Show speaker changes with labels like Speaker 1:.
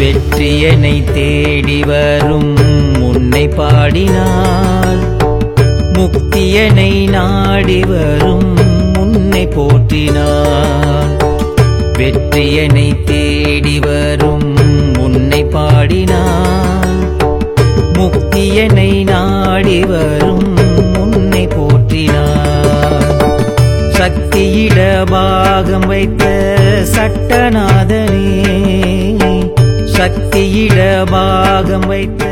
Speaker 1: வெற்றியனை தேடி வரும் உன்னை பாடினால் முக்தியனை நாடி வரும் உன்னை போற்றினாள் வெற்றியனை தேடி வரும் உன்னை பாடினால் முக்தியனை நாடி வரும் உன்னை போற்றினார் சக்தியிட பாகம் வைத்த சட்ட சக்தியிட பாகம் வைத்த